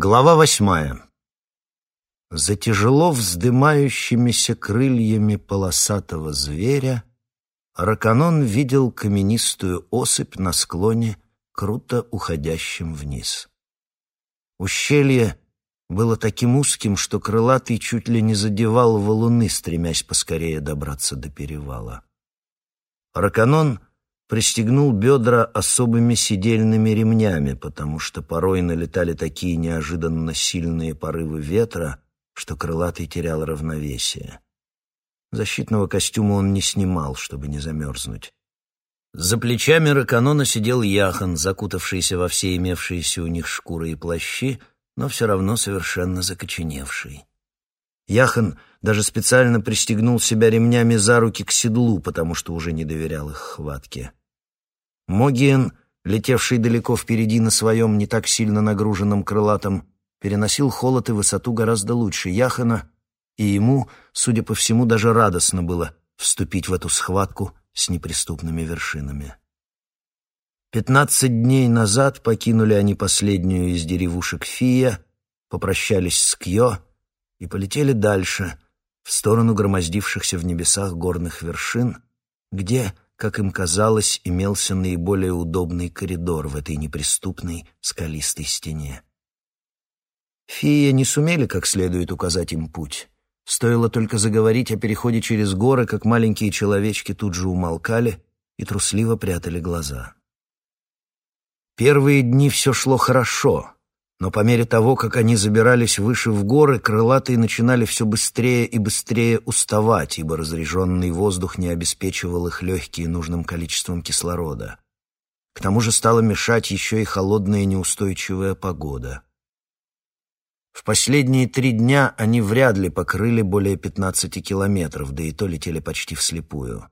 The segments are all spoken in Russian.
Глава восьмая. За тяжело вздымающимися крыльями полосатого зверя Раканон видел каменистую осыпь на склоне, круто уходящем вниз. Ущелье было таким узким, что крылатый чуть ли не задевал валуны, стремясь поскорее добраться до перевала. Раканон пристегнул бедра особыми сидельными ремнями, потому что порой налетали такие неожиданно сильные порывы ветра, что крылатый терял равновесие. Защитного костюма он не снимал, чтобы не замерзнуть. За плечами Раканона сидел Яхан, закутавшийся во все имевшиеся у них шкуры и плащи, но все равно совершенно закоченевший. Яхан даже специально пристегнул себя ремнями за руки к седлу, потому что уже не доверял их хватке. Могиен, летевший далеко впереди на своем не так сильно нагруженном крылатом, переносил холод и высоту гораздо лучше Яхана, и ему, судя по всему, даже радостно было вступить в эту схватку с неприступными вершинами. Пятнадцать дней назад покинули они последнюю из деревушек Фия, попрощались с Кьо и полетели дальше, в сторону громоздившихся в небесах горных вершин, где как им казалось, имелся наиболее удобный коридор в этой неприступной скалистой стене. Фия не сумели как следует указать им путь. Стоило только заговорить о переходе через горы, как маленькие человечки тут же умолкали и трусливо прятали глаза. Первые дни все шло хорошо — но по мере того, как они забирались выше в горы, крылатые начинали все быстрее и быстрее уставать, ибо разреженный воздух не обеспечивал их легкие нужным количеством кислорода. К тому же стала мешать еще и холодная неустойчивая погода. В последние три дня они вряд ли покрыли более 15 километров, да и то летели почти вслепую.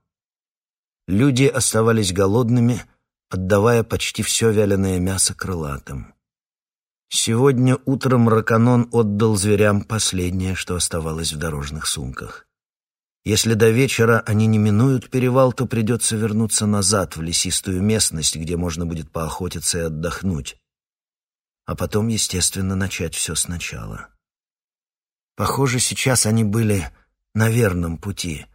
Люди оставались голодными, отдавая почти все вяленое мясо крылатым. Сегодня утром Раканон отдал зверям последнее, что оставалось в дорожных сумках. Если до вечера они не минуют перевал, то придется вернуться назад в лесистую местность, где можно будет поохотиться и отдохнуть. А потом, естественно, начать все сначала. Похоже, сейчас они были на верном пути,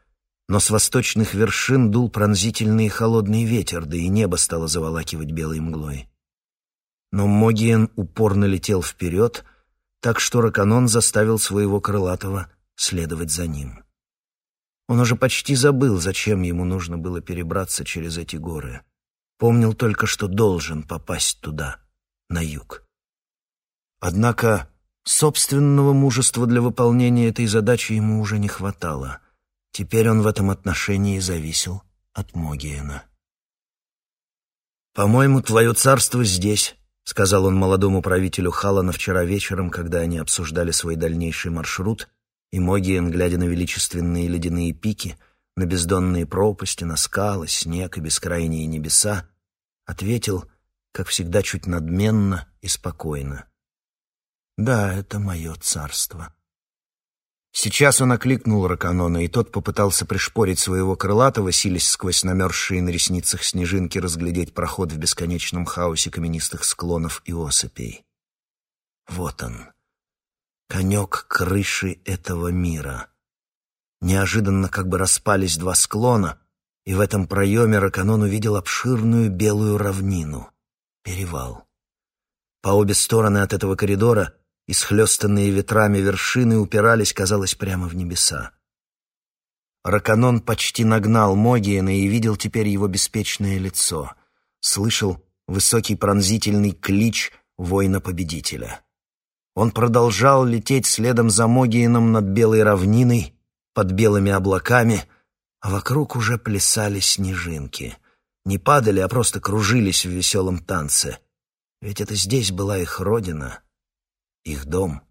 но с восточных вершин дул пронзительный и холодный ветер, да и небо стало заволакивать белой мглой. Но Могиен упорно летел вперед, так что Раканон заставил своего крылатого следовать за ним. Он уже почти забыл, зачем ему нужно было перебраться через эти горы. Помнил только, что должен попасть туда, на юг. Однако собственного мужества для выполнения этой задачи ему уже не хватало. Теперь он в этом отношении зависел от Могиена. «По-моему, твое царство здесь», — сказал он молодому правителю Халана вчера вечером, когда они обсуждали свой дальнейший маршрут, и Могиен, глядя на величественные ледяные пики, на бездонные пропасти, на скалы, снег и бескрайние небеса, ответил, как всегда, чуть надменно и спокойно. «Да, это мое царство». Сейчас он окликнул Раканона, и тот попытался пришпорить своего крылатого, силясь сквозь намерзшие на ресницах снежинки разглядеть проход в бесконечном хаосе каменистых склонов и осыпей. Вот он, конек крыши этого мира. Неожиданно как бы распались два склона, и в этом проеме Раканон увидел обширную белую равнину — перевал. По обе стороны от этого коридора — Исхлестанные ветрами вершины упирались, казалось, прямо в небеса. Раканон почти нагнал Могиена и видел теперь его беспечное лицо. Слышал высокий пронзительный клич воина-победителя. Он продолжал лететь следом за Могиеном над белой равниной, под белыми облаками, а вокруг уже плясали снежинки. Не падали, а просто кружились в веселом танце. Ведь это здесь была их родина, их дом.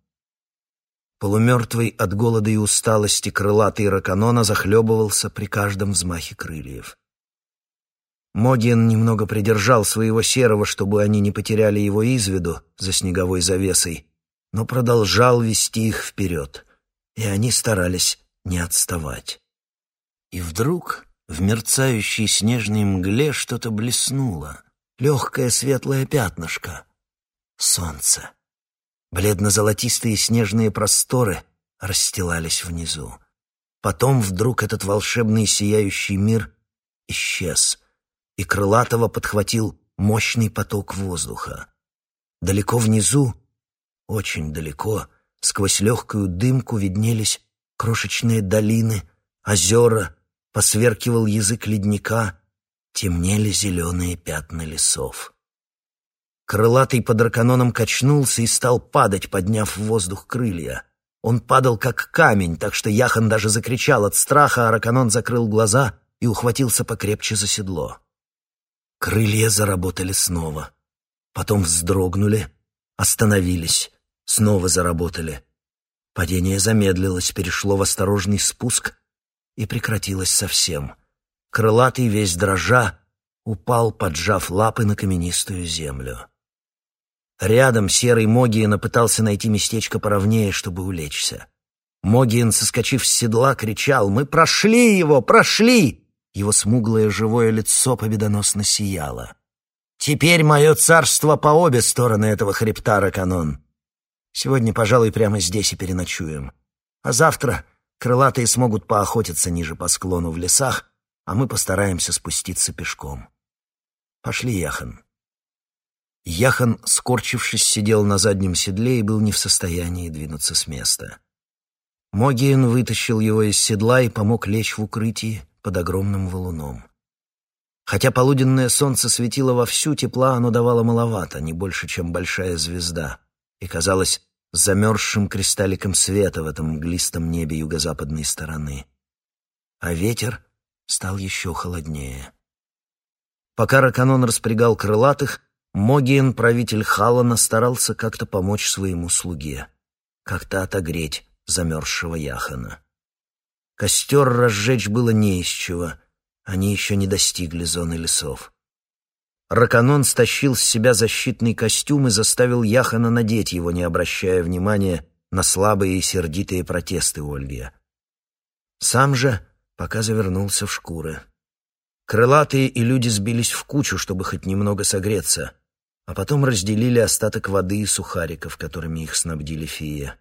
Полумертвый от голода и усталости крылатый раканона захлебывался при каждом взмахе крыльев. Могин немного придержал своего серого, чтобы они не потеряли его из виду за снеговой завесой, но продолжал вести их вперед, и они старались не отставать. И вдруг в мерцающей снежной мгле что-то блеснуло, легкое светлое пятнышко — солнце. Бледно-золотистые снежные просторы расстилались внизу. Потом вдруг этот волшебный сияющий мир исчез, и Крылатого подхватил мощный поток воздуха. Далеко внизу, очень далеко, сквозь легкую дымку виднелись крошечные долины, озера, посверкивал язык ледника, темнели зеленые пятна лесов. Крылатый под раканоном качнулся и стал падать, подняв в воздух крылья. Он падал как камень, так что Яхан даже закричал от страха, а раканон закрыл глаза и ухватился покрепче за седло. Крылья заработали снова. Потом вздрогнули, остановились, снова заработали. Падение замедлилось, перешло в осторожный спуск и прекратилось совсем. Крылатый весь дрожа упал, поджав лапы на каменистую землю. Рядом серый Могиен пытался найти местечко поровнее, чтобы улечься. Могиен, соскочив с седла, кричал «Мы прошли его! Прошли!» Его смуглое живое лицо победоносно сияло. «Теперь мое царство по обе стороны этого хребта, Раканон. Сегодня, пожалуй, прямо здесь и переночуем. А завтра крылатые смогут поохотиться ниже по склону в лесах, а мы постараемся спуститься пешком. Пошли, Яхан». Яхан, скорчившись, сидел на заднем седле и был не в состоянии двинуться с места. Могиен вытащил его из седла и помог лечь в укрытии под огромным валуном. Хотя полуденное солнце светило вовсю, тепла оно давало маловато, не больше, чем большая звезда, и казалось замерзшим кристалликом света в этом мглистом небе юго-западной стороны. А ветер стал еще холоднее. Пока Раканон распрягал крылатых, Могиен, правитель Халана, старался как-то помочь своему слуге, как-то отогреть замерзшего Яхана. Костер разжечь было не из чего, они еще не достигли зоны лесов. Раканон стащил с себя защитный костюм и заставил Яхана надеть его, не обращая внимания на слабые и сердитые протесты Ольги. Сам же пока завернулся в шкуры. Крылатые и люди сбились в кучу, чтобы хоть немного согреться а потом разделили остаток воды и сухариков, которыми их снабдили феи.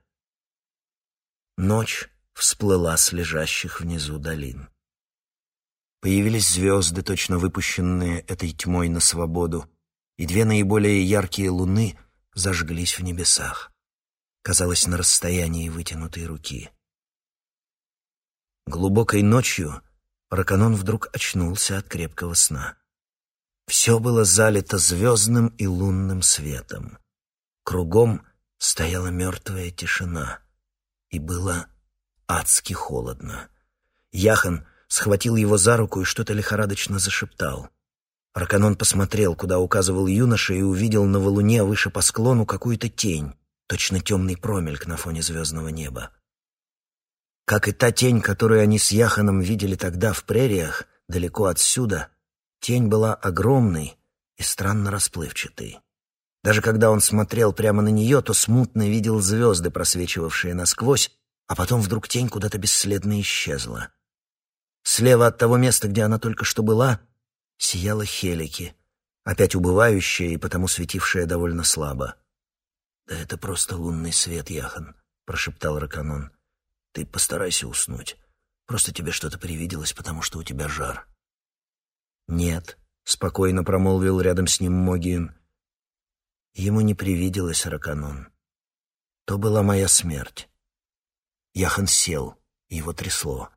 Ночь всплыла с лежащих внизу долин. Появились звезды, точно выпущенные этой тьмой на свободу, и две наиболее яркие луны зажглись в небесах. Казалось, на расстоянии вытянутой руки. Глубокой ночью Раканон вдруг очнулся от крепкого сна. Все было залито звездным и лунным светом. Кругом стояла мертвая тишина, и было адски холодно. Яхан схватил его за руку и что-то лихорадочно зашептал. Раканон посмотрел, куда указывал юноша, и увидел на валуне выше по склону какую-то тень, точно темный промельк на фоне звездного неба. Как и та тень, которую они с Яханом видели тогда в прериях, далеко отсюда, Тень была огромной и странно расплывчатой. Даже когда он смотрел прямо на нее, то смутно видел звезды, просвечивавшие насквозь, а потом вдруг тень куда-то бесследно исчезла. Слева от того места, где она только что была, сияла Хелики, опять убывающая и потому светившая довольно слабо. «Да это просто лунный свет, Яхан», — прошептал Раканон. «Ты постарайся уснуть. Просто тебе что-то привиделось, потому что у тебя жар». «Нет», — спокойно промолвил рядом с ним Могиен. Ему не привиделось Раканон. То была моя смерть. Яхан сел, его трясло.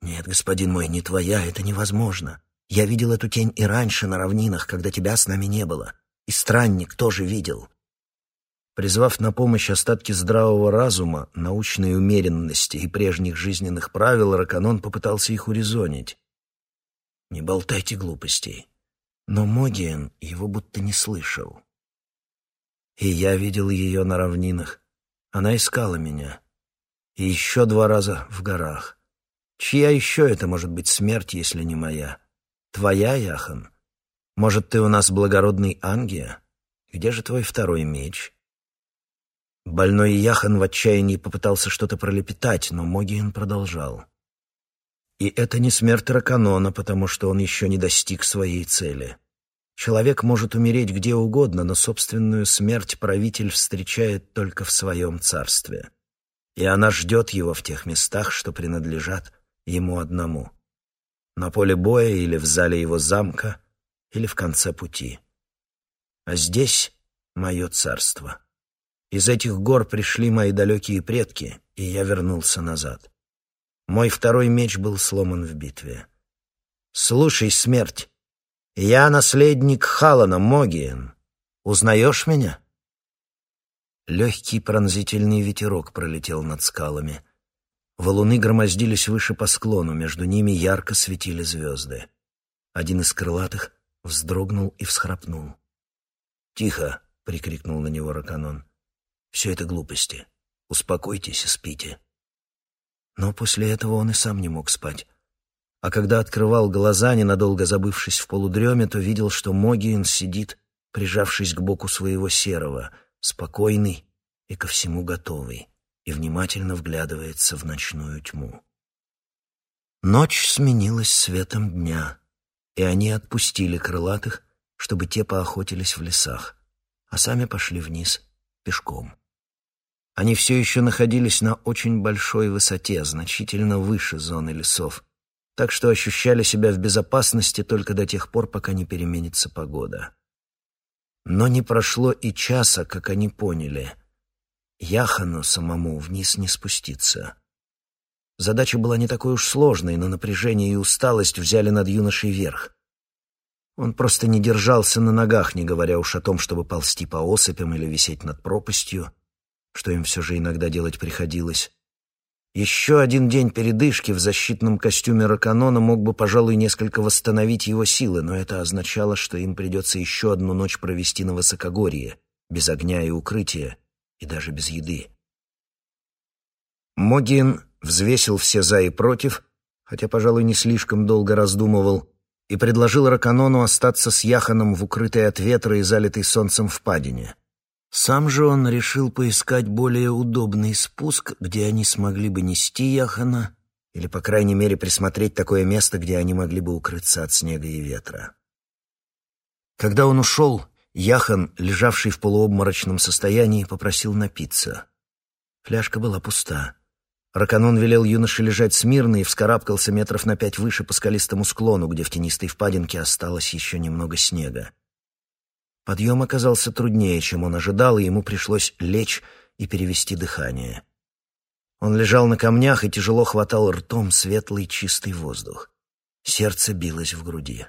«Нет, господин мой, не твоя, это невозможно. Я видел эту тень и раньше на равнинах, когда тебя с нами не было. И странник тоже видел». Призвав на помощь остатки здравого разума, научной умеренности и прежних жизненных правил, Раканон попытался их урезонить. Не болтайте глупостей. Но Могиен его будто не слышал. И я видел ее на равнинах. Она искала меня. И еще два раза в горах. Чья еще это может быть смерть, если не моя? Твоя, Яхан? Может, ты у нас благородный Ангия? Где же твой второй меч? Больной Яхан в отчаянии попытался что-то пролепетать, но Могиен продолжал. И это не смерть Раканона, потому что он еще не достиг своей цели. Человек может умереть где угодно, но собственную смерть правитель встречает только в своем царстве. И она ждет его в тех местах, что принадлежат ему одному. На поле боя или в зале его замка, или в конце пути. А здесь мое царство. Из этих гор пришли мои далекие предки, и я вернулся назад. Мой второй меч был сломан в битве. «Слушай, смерть, я наследник Халана Могиен. Узнаешь меня?» Легкий пронзительный ветерок пролетел над скалами. Валуны громоздились выше по склону, между ними ярко светили звезды. Один из крылатых вздрогнул и всхрапнул. «Тихо!» — прикрикнул на него Раканон. «Все это глупости. Успокойтесь и спите». Но после этого он и сам не мог спать. А когда открывал глаза, ненадолго забывшись в полудреме, то видел, что Могиен сидит, прижавшись к боку своего серого, спокойный и ко всему готовый, и внимательно вглядывается в ночную тьму. Ночь сменилась светом дня, и они отпустили крылатых, чтобы те поохотились в лесах, а сами пошли вниз пешком. Они все еще находились на очень большой высоте, значительно выше зоны лесов, так что ощущали себя в безопасности только до тех пор, пока не переменится погода. Но не прошло и часа, как они поняли. Яхану самому вниз не спуститься. Задача была не такой уж сложной, но напряжение и усталость взяли над юношей верх. Он просто не держался на ногах, не говоря уж о том, чтобы ползти по осыпям или висеть над пропастью — что им все же иногда делать приходилось. Еще один день передышки в защитном костюме Раканона мог бы, пожалуй, несколько восстановить его силы, но это означало, что им придется еще одну ночь провести на высокогорье, без огня и укрытия, и даже без еды. Могин взвесил все «за» и «против», хотя, пожалуй, не слишком долго раздумывал, и предложил Раканону остаться с Яханом в укрытой от ветра и залитой солнцем впадине. Сам же он решил поискать более удобный спуск, где они смогли бы нести Яхана, или, по крайней мере, присмотреть такое место, где они могли бы укрыться от снега и ветра. Когда он ушел, Яхан, лежавший в полуобморочном состоянии, попросил напиться. Фляжка была пуста. Раканон велел юноше лежать смирно и вскарабкался метров на пять выше по скалистому склону, где в тенистой впадинке осталось еще немного снега. Подъем оказался труднее, чем он ожидал, и ему пришлось лечь и перевести дыхание. Он лежал на камнях и тяжело хватал ртом светлый чистый воздух. Сердце билось в груди.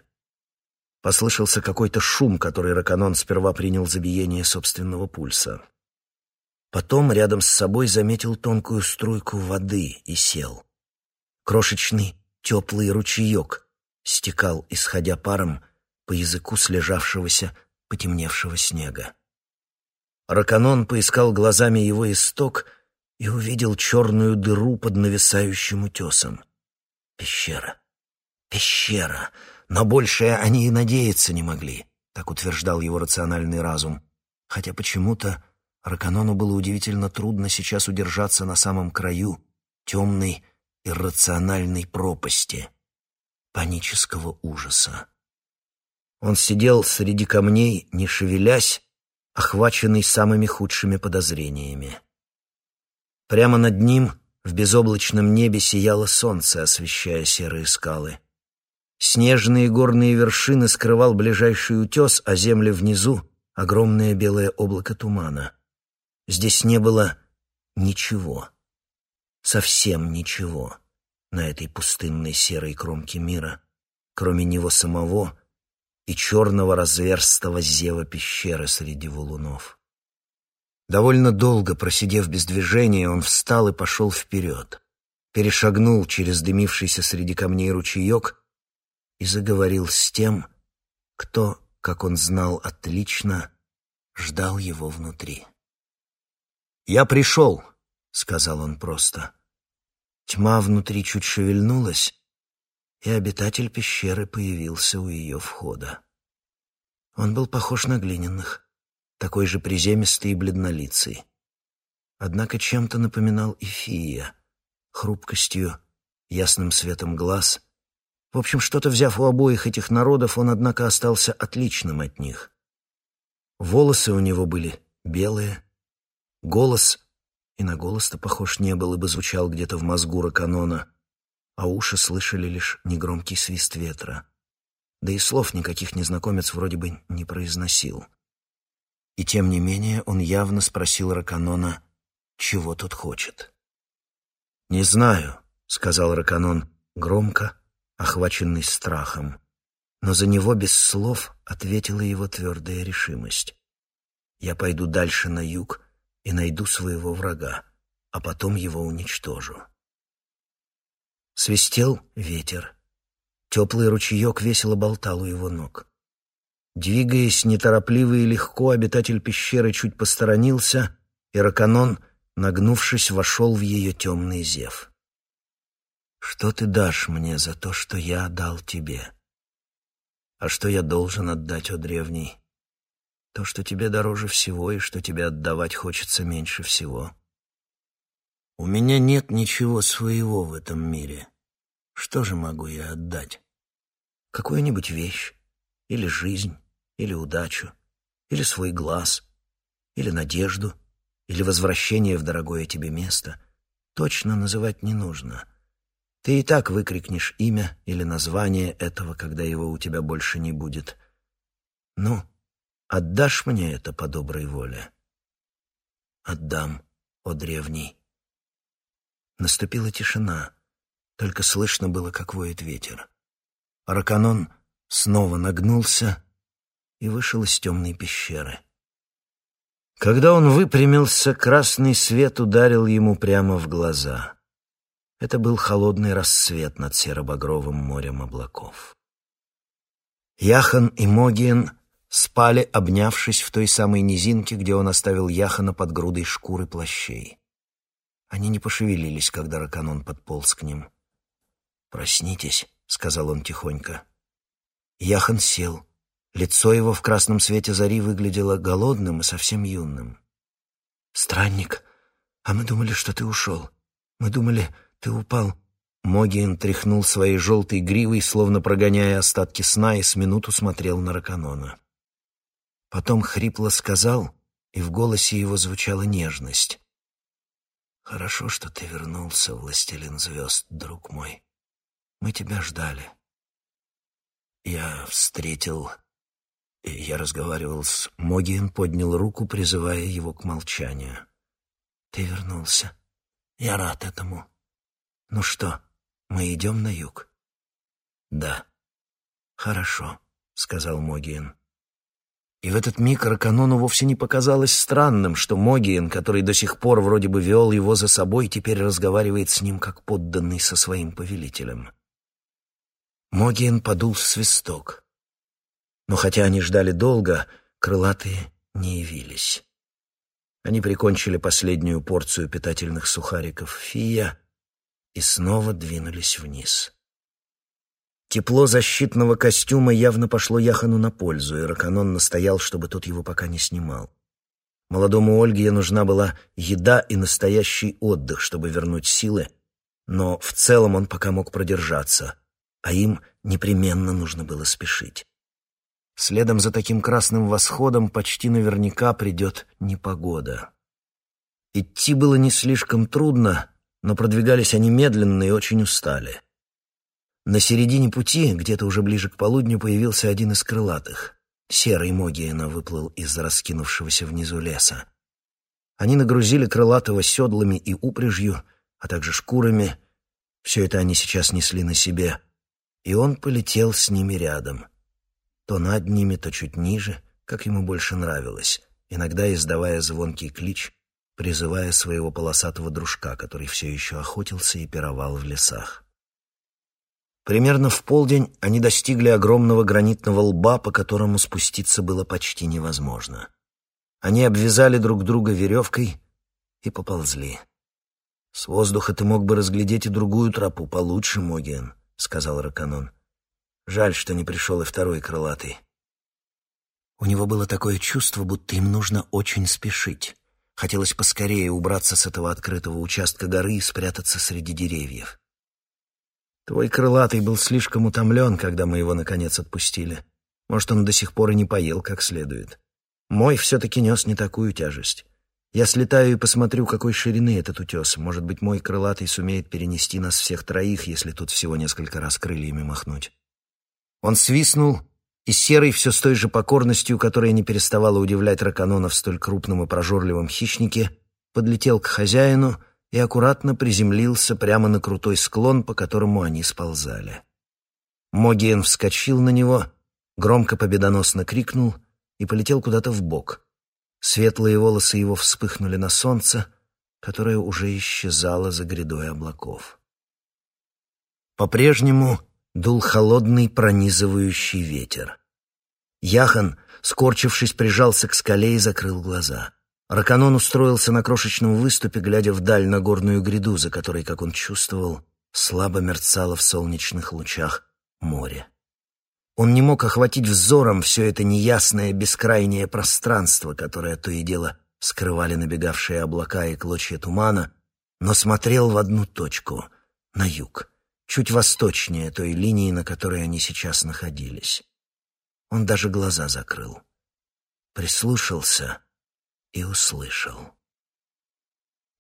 Послышался какой-то шум, который Раканон сперва принял за биение собственного пульса. Потом рядом с собой заметил тонкую струйку воды и сел. Крошечный теплый ручеек стекал, исходя паром, по языку слежавшегося потемневшего снега. Раканон поискал глазами его исток и увидел черную дыру под нависающим утесом. Пещера. Пещера. Но большее они и надеяться не могли, так утверждал его рациональный разум. Хотя почему-то Раканону было удивительно трудно сейчас удержаться на самом краю темной иррациональной пропасти панического ужаса. Он сидел среди камней, не шевелясь, охваченный самыми худшими подозрениями. Прямо над ним в безоблачном небе сияло солнце, освещая серые скалы. Снежные горные вершины скрывал ближайший утес, а земли внизу — огромное белое облако тумана. Здесь не было ничего, совсем ничего на этой пустынной серой кромке мира, кроме него самого — и черного разверстого зева пещеры среди валунов. Довольно долго просидев без движения, он встал и пошел вперед, перешагнул через дымившийся среди камней ручеек и заговорил с тем, кто, как он знал отлично, ждал его внутри. «Я пришел», — сказал он просто. Тьма внутри чуть шевельнулась, и обитатель пещеры появился у ее входа. Он был похож на глиняных, такой же приземистый и бледнолицый. Однако чем-то напоминал Ифия, хрупкостью, ясным светом глаз, В общем, что-то взяв у обоих этих народов, он, однако, остался отличным от них. Волосы у него были белые, голос, и на голос-то похож не был, ибо звучал где-то в мозгу Раканона, а уши слышали лишь негромкий свист ветра. Да и слов никаких незнакомец вроде бы не произносил. И тем не менее он явно спросил Раканона, чего тот хочет. «Не знаю», — сказал Раканон громко, охваченный страхом. Но за него без слов ответила его твердая решимость. «Я пойду дальше на юг и найду своего врага, а потом его уничтожу». Свистел ветер. Теплый ручеек весело болтал у его ног. Двигаясь неторопливо и легко, обитатель пещеры чуть посторонился, и Раканон, нагнувшись, вошел в ее темный зев. «Что ты дашь мне за то, что я дал тебе?» «А что я должен отдать, о древний?» «То, что тебе дороже всего и что тебе отдавать хочется меньше всего». «У меня нет ничего своего в этом мире. Что же могу я отдать?» «Какую-нибудь вещь или жизнь» или удачу, или свой глаз, или надежду, или возвращение в дорогое тебе место, точно называть не нужно. Ты и так выкрикнешь имя или название этого, когда его у тебя больше не будет. Ну, отдашь мне это по доброй воле? Отдам, о древний. Наступила тишина, только слышно было, как воет ветер. Раканон снова нагнулся и вышел из темной пещеры. Когда он выпрямился, красный свет ударил ему прямо в глаза. Это был холодный рассвет над серо-багровым морем облаков. Яхан и Могиен спали, обнявшись в той самой низинке, где он оставил Яхана под грудой шкуры плащей. Они не пошевелились, когда Раканон подполз к ним. «Проснитесь», — сказал он тихонько. Яхан сел, Лицо его в красном свете зари выглядело голодным и совсем юным. «Странник, а мы думали, что ты ушел. Мы думали, ты упал». Могиен тряхнул своей желтой гривой, словно прогоняя остатки сна, и с минуту смотрел на Раканона. Потом хрипло сказал, и в голосе его звучала нежность. «Хорошо, что ты вернулся, властелин звезд, друг мой. Мы тебя ждали. Я встретил я разговаривал с... Могиен поднял руку, призывая его к молчанию. «Ты вернулся. Я рад этому. Ну что, мы идем на юг?» «Да». «Хорошо», — сказал Могиен. И в этот миг Раканону вовсе не показалось странным, что Могиен, который до сих пор вроде бы вел его за собой, теперь разговаривает с ним как подданный со своим повелителем. Могиен подул в свисток. Но хотя они ждали долго, крылатые не явились. Они прикончили последнюю порцию питательных сухариков фия и снова двинулись вниз. Тепло защитного костюма явно пошло Яхану на пользу, и Раканон настоял, чтобы тот его пока не снимал. Молодому Ольге нужна была еда и настоящий отдых, чтобы вернуть силы, но в целом он пока мог продержаться, а им непременно нужно было спешить. Следом за таким красным восходом почти наверняка придет непогода. Идти было не слишком трудно, но продвигались они медленно и очень устали. На середине пути, где-то уже ближе к полудню, появился один из крылатых. Серый Могиена выплыл из раскинувшегося внизу леса. Они нагрузили крылатого седлами и упряжью, а также шкурами. Все это они сейчас несли на себе. И он полетел с ними рядом — то над ними, то чуть ниже, как ему больше нравилось, иногда издавая звонкий клич, призывая своего полосатого дружка, который все еще охотился и пировал в лесах. Примерно в полдень они достигли огромного гранитного лба, по которому спуститься было почти невозможно. Они обвязали друг друга веревкой и поползли. «С воздуха ты мог бы разглядеть и другую тропу получше, Могиан», — сказал Раканон. Жаль, что не пришел и второй крылатый. У него было такое чувство, будто им нужно очень спешить. Хотелось поскорее убраться с этого открытого участка горы и спрятаться среди деревьев. Твой крылатый был слишком утомлен, когда мы его, наконец, отпустили. Может, он до сих пор и не поел как следует. Мой все-таки нес не такую тяжесть. Я слетаю и посмотрю, какой ширины этот утес. Может быть, мой крылатый сумеет перенести нас всех троих, если тут всего несколько раз крыльями махнуть. Он свистнул, и Серый все с той же покорностью, которая не переставала удивлять Раканона в столь крупном и прожорливом хищнике, подлетел к хозяину и аккуратно приземлился прямо на крутой склон, по которому они сползали. Могиен вскочил на него, громко победоносно крикнул и полетел куда-то в бок. Светлые волосы его вспыхнули на солнце, которое уже исчезало за грядой облаков. По-прежнему дул холодный пронизывающий ветер. Яхан, скорчившись, прижался к скале и закрыл глаза. Раканон устроился на крошечном выступе, глядя вдаль на горную гряду, за которой, как он чувствовал, слабо мерцало в солнечных лучах море. Он не мог охватить взором все это неясное бескрайнее пространство, которое то и дело скрывали набегавшие облака и клочья тумана, но смотрел в одну точку — на юг, чуть восточнее той линии, на которой они сейчас находились. Он даже глаза закрыл. Прислушался — и услышал.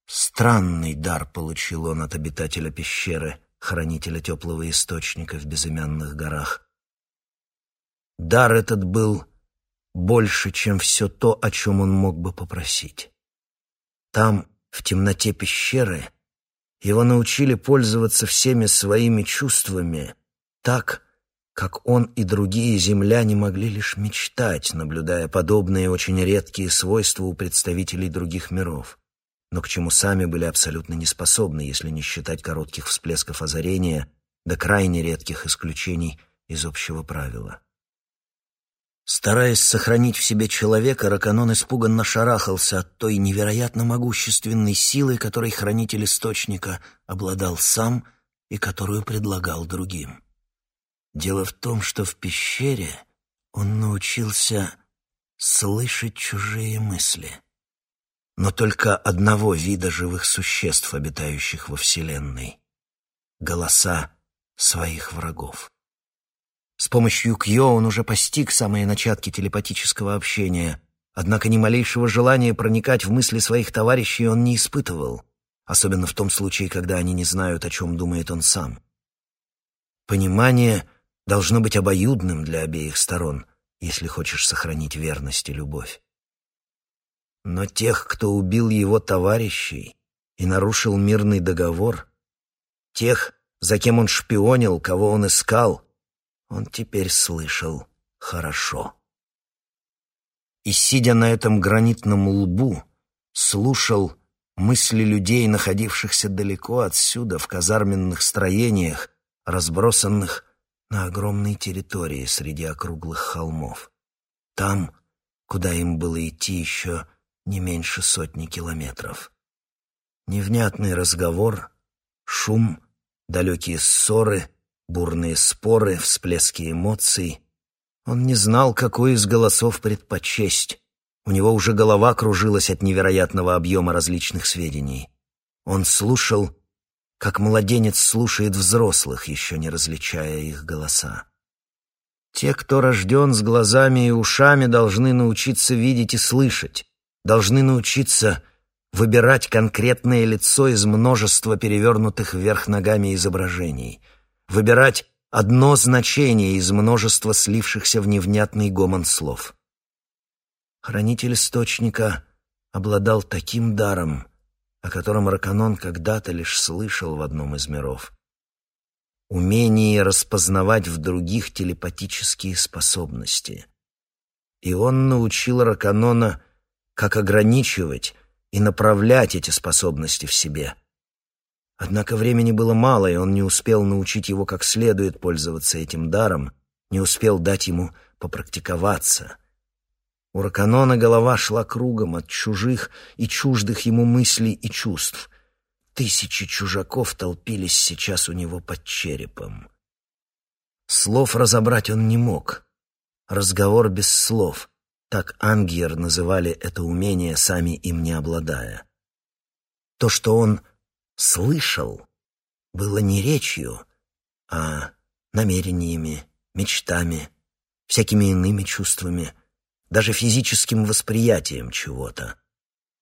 Странный дар получил он от обитателя пещеры, хранителя теплого источника в безымянных горах. Дар этот был больше, чем все то, о чем он мог бы попросить. Там, в темноте пещеры, его научили пользоваться всеми своими чувствами так, как он и другие земляне могли лишь мечтать, наблюдая подобные очень редкие свойства у представителей других миров, но к чему сами были абсолютно неспособны, если не считать коротких всплесков озарения до крайне редких исключений из общего правила. Стараясь сохранить в себе человека, Раканон испуганно шарахался от той невероятно могущественной силы, которой хранитель источника обладал сам и которую предлагал другим. Дело в том, что в пещере он научился слышать чужие мысли. Но только одного вида живых существ, обитающих во Вселенной — голоса своих врагов. С помощью Кьо он уже постиг самые начатки телепатического общения, однако ни малейшего желания проникать в мысли своих товарищей он не испытывал, особенно в том случае, когда они не знают, о чем думает он сам. Понимание — должно быть обоюдным для обеих сторон, если хочешь сохранить верность и любовь. Но тех, кто убил его товарищей и нарушил мирный договор, тех, за кем он шпионил, кого он искал, он теперь слышал хорошо. И, сидя на этом гранитном лбу, слушал мысли людей, находившихся далеко отсюда, в казарменных строениях, разбросанных на огромной территории среди округлых холмов. Там, куда им было идти еще не меньше сотни километров. Невнятный разговор, шум, далекие ссоры, бурные споры, всплески эмоций. Он не знал, какой из голосов предпочесть. У него уже голова кружилась от невероятного объема различных сведений. Он слушал как младенец слушает взрослых, еще не различая их голоса. Те, кто рожден с глазами и ушами, должны научиться видеть и слышать, должны научиться выбирать конкретное лицо из множества перевернутых вверх ногами изображений, выбирать одно значение из множества слившихся в невнятный гомон слов. Хранитель источника обладал таким даром — о котором Раканон когда-то лишь слышал в одном из миров. Умение распознавать в других телепатические способности. И он научил Раканона, как ограничивать и направлять эти способности в себе. Однако времени было мало, и он не успел научить его как следует пользоваться этим даром, не успел дать ему попрактиковаться — у Раканона голова шла кругом от чужих и чуждых ему мыслей и чувств. Тысячи чужаков толпились сейчас у него под черепом. Слов разобрать он не мог. Разговор без слов. Так ангьер называли это умение, сами им не обладая. То, что он слышал, было не речью, а намерениями, мечтами, всякими иными чувствами, даже физическим восприятием чего-то.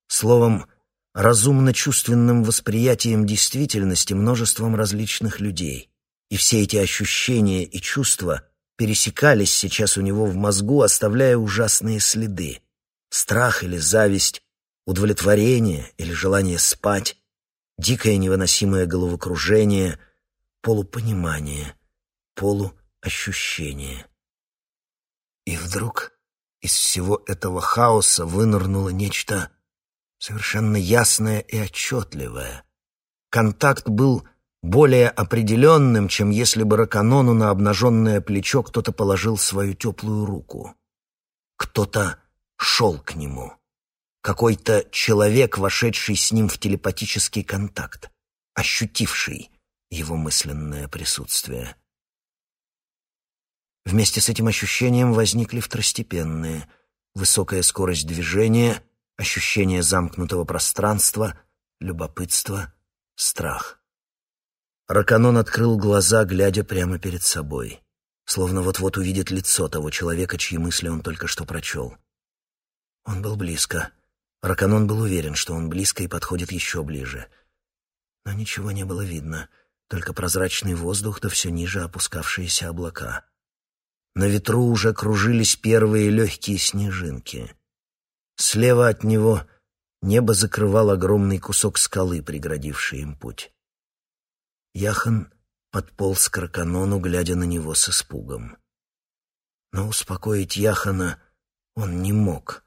Словом, разумно-чувственным восприятием действительности множеством различных людей. И все эти ощущения и чувства пересекались сейчас у него в мозгу, оставляя ужасные следы. Страх или зависть, удовлетворение или желание спать, дикое невыносимое головокружение, полупонимание, полуощущение. И вдруг из всего этого хаоса вынырнуло нечто совершенно ясное и отчетливое. Контакт был более определенным, чем если бы Раканону на обнаженное плечо кто-то положил свою теплую руку. Кто-то шел к нему. Какой-то человек, вошедший с ним в телепатический контакт, ощутивший его мысленное присутствие. Вместе с этим ощущением возникли второстепенные — высокая скорость движения — ощущение замкнутого пространства, любопытство, страх. Раканон открыл глаза, глядя прямо перед собой, словно вот-вот увидит лицо того человека, чьи мысли он только что прочел. Он был близко. Раканон был уверен, что он близко и подходит еще ближе. Но ничего не было видно, только прозрачный воздух да все ниже опускавшиеся облака. На ветру уже кружились первые легкие снежинки. Слева от него небо закрывал огромный кусок скалы, преградивший им путь. Яхан подполз к Раканону, глядя на него с испугом. Но успокоить Яхана он не мог,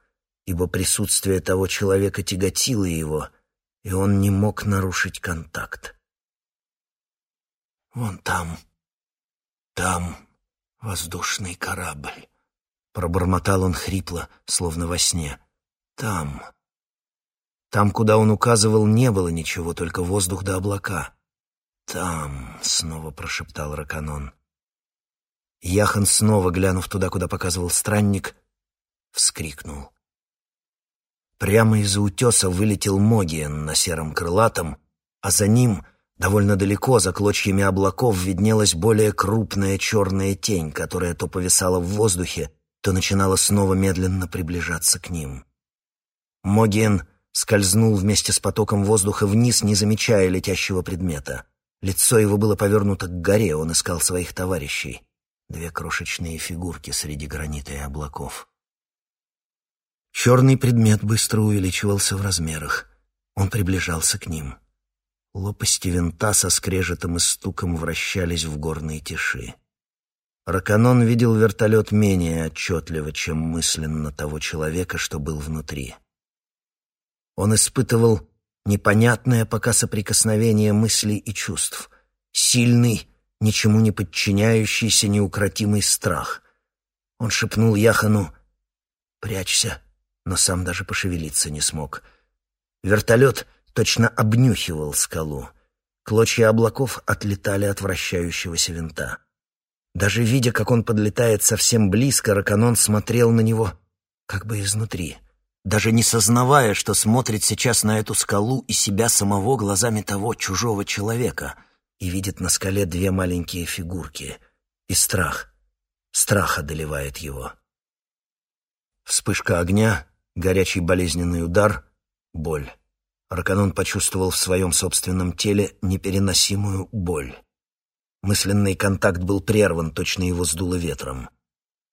ибо присутствие того человека тяготило его, и он не мог нарушить контакт. «Вон там, там воздушный корабль», — пробормотал он хрипло, словно во сне. Там. Там, куда он указывал, не было ничего, только воздух да облака. «Там», — снова прошептал Раканон. Яхан, снова глянув туда, куда показывал странник, вскрикнул. Прямо из-за утеса вылетел Могиен на сером крылатом, а за ним, довольно далеко, за клочьями облаков, виднелась более крупная черная тень, которая то повисала в воздухе, то начинала снова медленно приближаться к ним. Моген скользнул вместе с потоком воздуха вниз, не замечая летящего предмета. Лицо его было повернуто к горе, он искал своих товарищей. Две крошечные фигурки среди гранита и облаков. Черный предмет быстро увеличивался в размерах. Он приближался к ним. Лопасти винта со скрежетом и стуком вращались в горной тиши. Раканон видел вертолет менее отчетливо, чем мысленно того человека, что был внутри. Он испытывал непонятное пока соприкосновение мыслей и чувств, сильный, ничему не подчиняющийся неукротимый страх. Он шепнул Яхану «Прячься», но сам даже пошевелиться не смог. Вертолет точно обнюхивал скалу. Клочья облаков отлетали от вращающегося винта. Даже видя, как он подлетает совсем близко, Раканон смотрел на него как бы изнутри даже не сознавая, что смотрит сейчас на эту скалу и себя самого глазами того чужого человека и видит на скале две маленькие фигурки. И страх, страх одолевает его. Вспышка огня, горячий болезненный удар, боль. Раканон почувствовал в своем собственном теле непереносимую боль. Мысленный контакт был прерван, точно его сдуло ветром.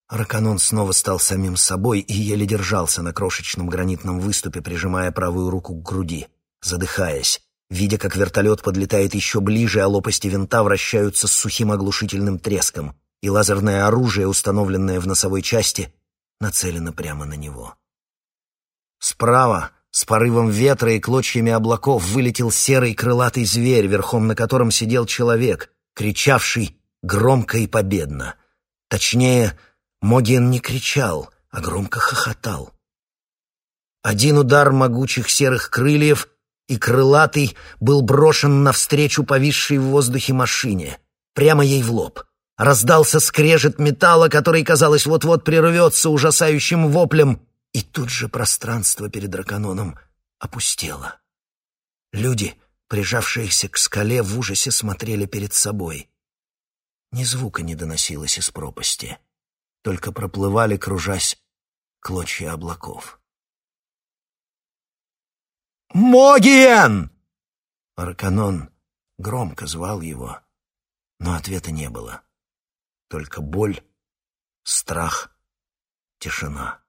Раканон снова стал самим собой и еле держался на крошечном гранитном выступе, прижимая правую руку к груди, задыхаясь, видя, как вертолет подлетает еще ближе, а лопасти винта вращаются с сухим оглушительным треском, и лазерное оружие, установленное в носовой части, нацелено прямо на него. Справа, с порывом ветра и клочьями облаков, вылетел серый крылатый зверь, верхом на котором сидел человек, кричавший громко и победно. Точнее, Моген не кричал, а громко хохотал. Один удар могучих серых крыльев, и крылатый был брошен навстречу повисшей в воздухе машине, прямо ей в лоб. Раздался скрежет металла, который, казалось, вот-вот прервется ужасающим воплем, и тут же пространство перед дракононом опустело. Люди, прижавшиеся к скале, в ужасе смотрели перед собой. Ни звука не доносилось из пропасти. Только проплывали, кружась, клочья облаков. «Могиен!» Арканон громко звал его, но ответа не было. Только боль, страх, тишина.